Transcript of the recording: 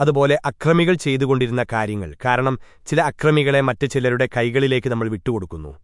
അതുപോലെ അക്രമികൾ ചെയ്തുകൊണ്ടിരുന്ന കാര്യങ്ങൾ. കാരണം ചില അക്രമികളെ മറ്റു ചിലരുടെ കൈകളിലേക്ക് നമ്മൾ വിട്ടുകൊടുക്കുന്നു.